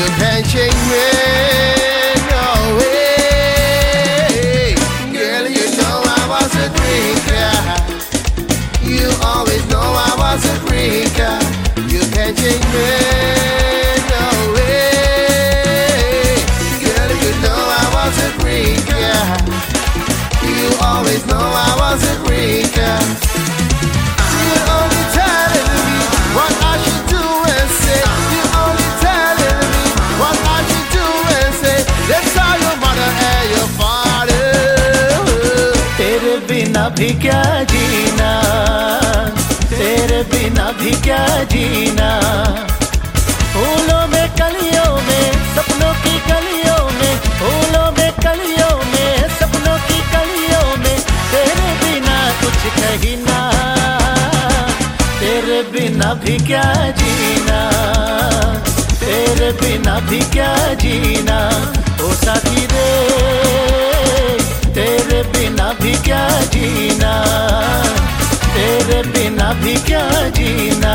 You can't change me, no way. Girl, you know I was a drinker. You always know I was a drinker. You can't change me, no way. Girl, you know I was. You always know I was a drinker. भी क्या जीना? तेरे बिना भी क्या जीना? फूलों में कलियों में, सपनों की कलियों में, फूलों में कलियों में, सपनों की कलियों में, तेरे बिना कुछ कही ना। तेरे बिना भी क्या जीना? तेरे बिना भी क्या जीना? ओ साथी रे। बिना भी क्या जीना? तेरे बिना भी क्या जीना?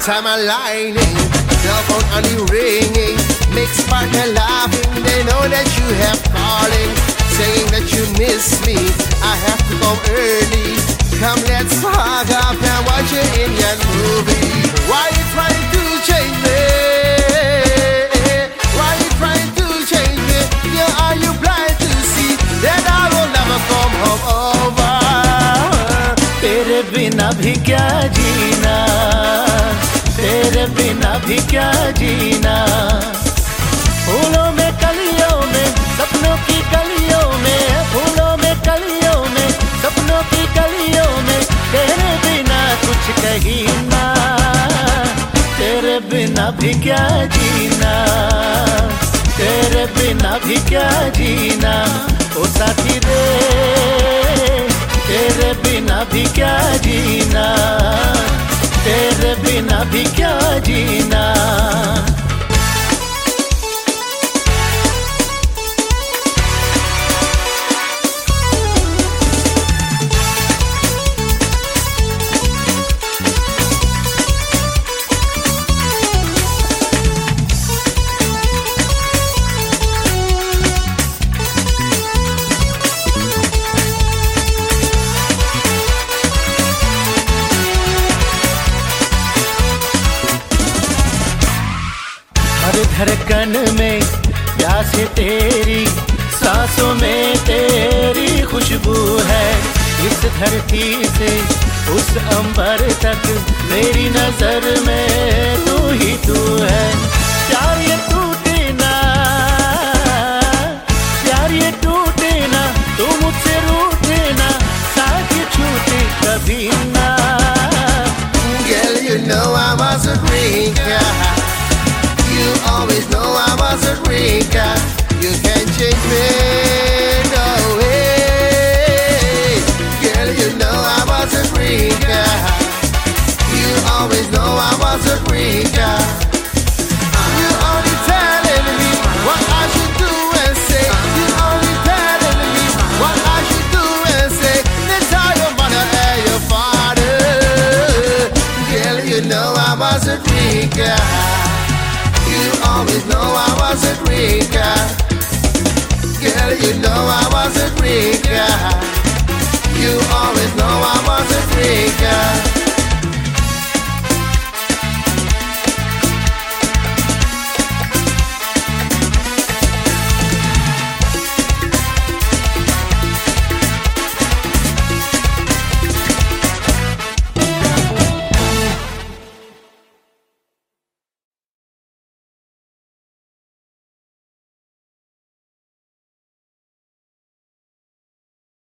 time I lining, cell phone on the ringing, makes partner laughing. They know that you have calling, saying that you miss me. I have to come early. Come, let's hug up and watch an Indian movie. Why you trying to change me? Why you trying to change me? Yeah, are you blind to see that I will never come home over? तेरे बिना भी क्या भी क्या जीना? फूलों में कलियों में, सपनों की कलियों में, फूलों में कलियों में, सपनों की कलियों में, तेरे बिना कुछ कही ना। तेरे बिना भी क्या जीना? तेरे बिना भी क्या जीना? ओ साथी रे, तेरे बिना भी क्या जीना? तेरे बिना भी क्या जीना धड़कन में प्यास तेरी, सांसों में तेरी खुशबू है। इस धरती से, उस अंबर तक मेरी नज़र में तू ही तू है। प्यार ये टूटे ना प्यार ये टूटे ना तू मुझसे रूठे ना साथ छूटे कभी was. You can't change me, no way. Girl, you know I was a drinker. You always know I was a drinker. wasn't weaker. Girl, you know I wasn't weaker. You always know I